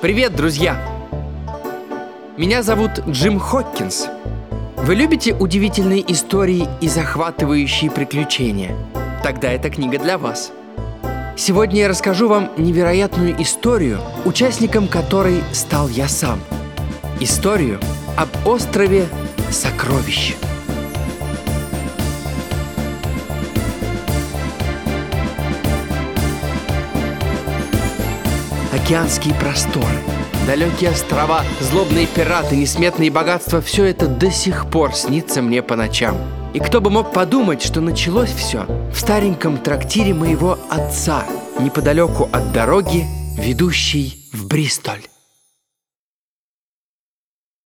Привет, друзья! Меня зовут Джим Хоккинс. Вы любите удивительные истории и захватывающие приключения? Тогда эта книга для вас. Сегодня я расскажу вам невероятную историю, участником которой стал я сам. Историю об острове Сокровищ. Океанские просторы, далекие острова, злобные пираты, несметные богатства – все это до сих пор снится мне по ночам. И кто бы мог подумать, что началось все в стареньком трактире моего отца, неподалеку от дороги, ведущей в Бристоль.